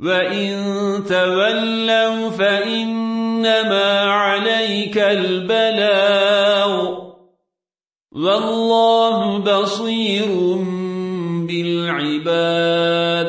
وَإِن تَوَلَّوْا فَإِنَّمَا عَلَيْكَ الْبَلَاغُ وَاللَّهُ بَصِيرٌ بِالْعِبَادِ